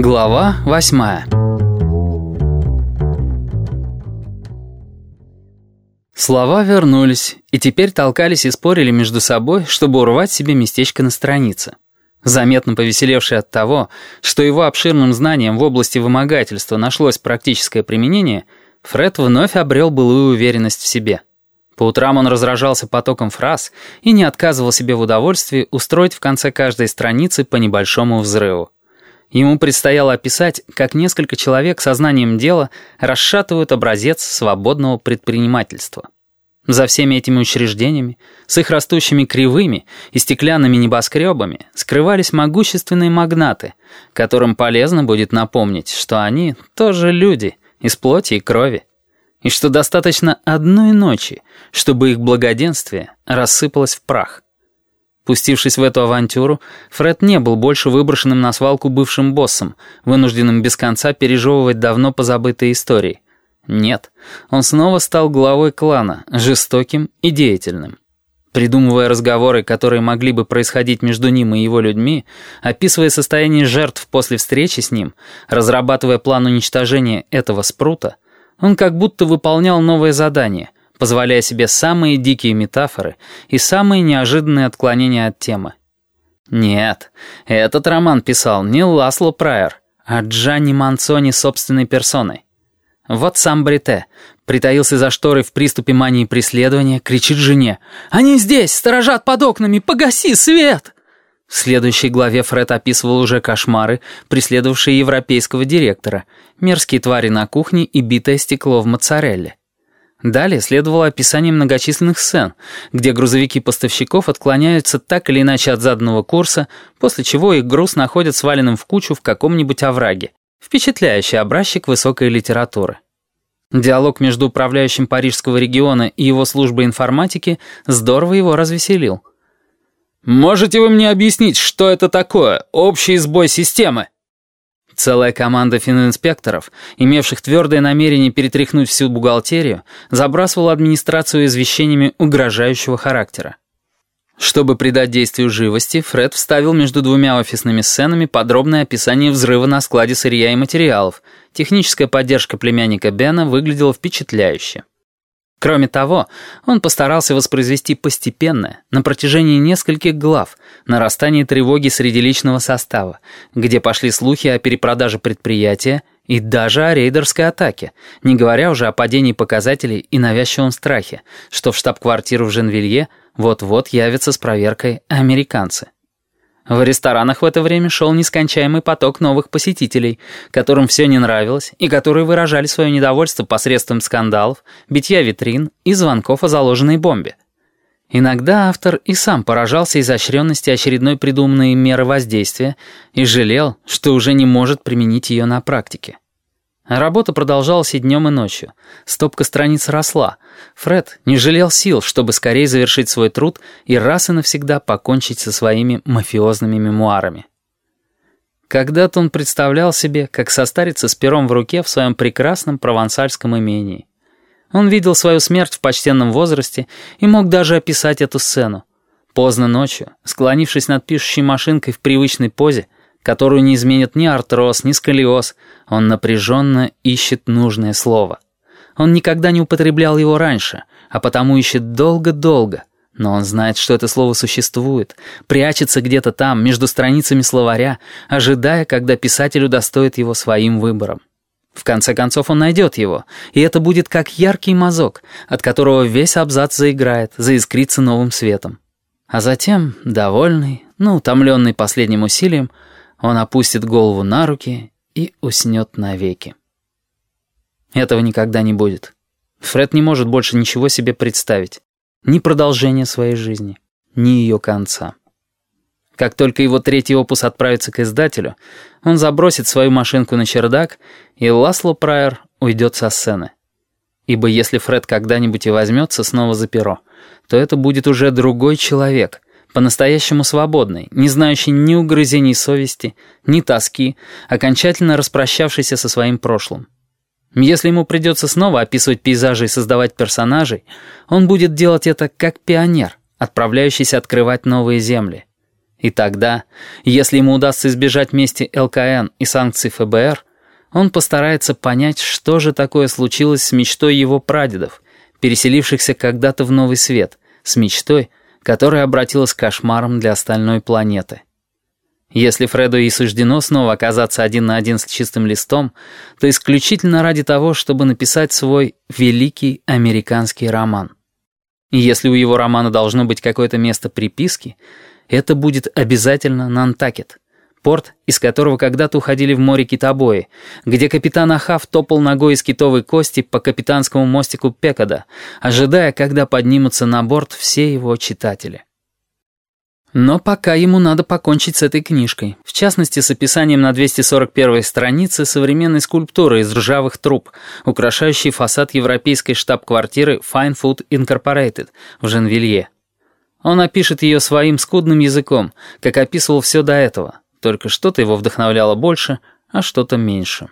Глава восьмая Слова вернулись, и теперь толкались и спорили между собой, чтобы урвать себе местечко на странице. Заметно повеселевший от того, что его обширным знаниям в области вымогательства нашлось практическое применение, Фред вновь обрел былую уверенность в себе. По утрам он разражался потоком фраз и не отказывал себе в удовольствии устроить в конце каждой страницы по небольшому взрыву. Ему предстояло описать, как несколько человек со знанием дела расшатывают образец свободного предпринимательства. За всеми этими учреждениями, с их растущими кривыми и стеклянными небоскребами, скрывались могущественные магнаты, которым полезно будет напомнить, что они тоже люди, из плоти и крови и что достаточно одной ночи, чтобы их благоденствие рассыпалось в прах. Пустившись в эту авантюру, Фред не был больше выброшенным на свалку бывшим боссом, вынужденным без конца пережевывать давно позабытые истории. Нет, он снова стал главой клана, жестоким и деятельным. Придумывая разговоры, которые могли бы происходить между ним и его людьми, описывая состояние жертв после встречи с ним, разрабатывая план уничтожения этого спрута, он как будто выполнял новое задание, позволяя себе самые дикие метафоры и самые неожиданные отклонения от темы. Нет, этот роман писал не Ласло Прайер, а Джанни Манцони собственной персоной. Вот сам Брите притаился за шторой в приступе мании преследования, кричит жене «Они здесь, сторожат под окнами, погаси свет!» В следующей главе Фред описывал уже кошмары, преследовавшие европейского директора, мерзкие твари на кухне и битое стекло в моцарелле. Далее следовало описание многочисленных сцен, где грузовики поставщиков отклоняются так или иначе от заданного курса, после чего их груз находят сваленным в кучу в каком-нибудь овраге. Впечатляющий образчик высокой литературы. Диалог между управляющим Парижского региона и его службой информатики здорово его развеселил. «Можете вы мне объяснить, что это такое, общий сбой системы?» Целая команда фининспекторов, имевших твердое намерение перетряхнуть всю бухгалтерию, забрасывала администрацию извещениями угрожающего характера. Чтобы придать действию живости, Фред вставил между двумя офисными сценами подробное описание взрыва на складе сырья и материалов. Техническая поддержка племянника Бена выглядела впечатляюще. Кроме того, он постарался воспроизвести постепенное, на протяжении нескольких глав, нарастание тревоги среди личного состава, где пошли слухи о перепродаже предприятия и даже о рейдерской атаке, не говоря уже о падении показателей и навязчивом страхе, что в штаб-квартиру в Женвилье вот-вот явятся с проверкой американцы. В ресторанах в это время шел нескончаемый поток новых посетителей, которым все не нравилось и которые выражали свое недовольство посредством скандалов, битья витрин и звонков о заложенной бомбе. Иногда автор и сам поражался изощренности очередной придуманной меры воздействия и жалел, что уже не может применить ее на практике. Работа продолжалась и днем, и ночью. Стопка страниц росла. Фред не жалел сил, чтобы скорее завершить свой труд и раз и навсегда покончить со своими мафиозными мемуарами. Когда-то он представлял себе, как состарится с пером в руке в своем прекрасном провансальском имении. Он видел свою смерть в почтенном возрасте и мог даже описать эту сцену. Поздно ночью, склонившись над пишущей машинкой в привычной позе, которую не изменит ни артроз, ни сколиоз. Он напряженно ищет нужное слово. Он никогда не употреблял его раньше, а потому ищет долго-долго. Но он знает, что это слово существует, прячется где-то там, между страницами словаря, ожидая, когда писатель удостоит его своим выбором. В конце концов он найдет его, и это будет как яркий мазок, от которого весь абзац заиграет, заискрится новым светом. А затем, довольный, но утомленный последним усилием, он опустит голову на руки и уснет навеки. Этого никогда не будет. Фред не может больше ничего себе представить. Ни продолжения своей жизни, ни ее конца. Как только его третий опус отправится к издателю, он забросит свою машинку на чердак, и Ласло Прайер уйдет со сцены. Ибо если Фред когда-нибудь и возьмется снова за перо, то это будет уже другой человек — по-настоящему свободный, не знающий ни угрызений совести, ни тоски, окончательно распрощавшийся со своим прошлым. Если ему придется снова описывать пейзажи и создавать персонажей, он будет делать это как пионер, отправляющийся открывать новые земли. И тогда, если ему удастся избежать мести ЛКН и санкций ФБР, он постарается понять, что же такое случилось с мечтой его прадедов, переселившихся когда-то в новый свет, с мечтой, которая обратилась кошмаром для остальной планеты. Если Фреду и суждено снова оказаться один на один с чистым листом, то исключительно ради того, чтобы написать свой великий американский роман. Если у его романа должно быть какое-то место приписки, это будет обязательно Нантакет, порт, из которого когда-то уходили в море китобои, где капитан Ахав топал ногой из китовой кости по капитанскому мостику Пекада, ожидая, когда поднимутся на борт все его читатели. Но пока ему надо покончить с этой книжкой, в частности с описанием на 241 странице современной скульптуры из ржавых труб, украшающей фасад европейской штаб-квартиры Fine Food Incorporated в Женвилье. Он опишет ее своим скудным языком, как описывал все до этого, только что-то его вдохновляло больше, а что-то меньше.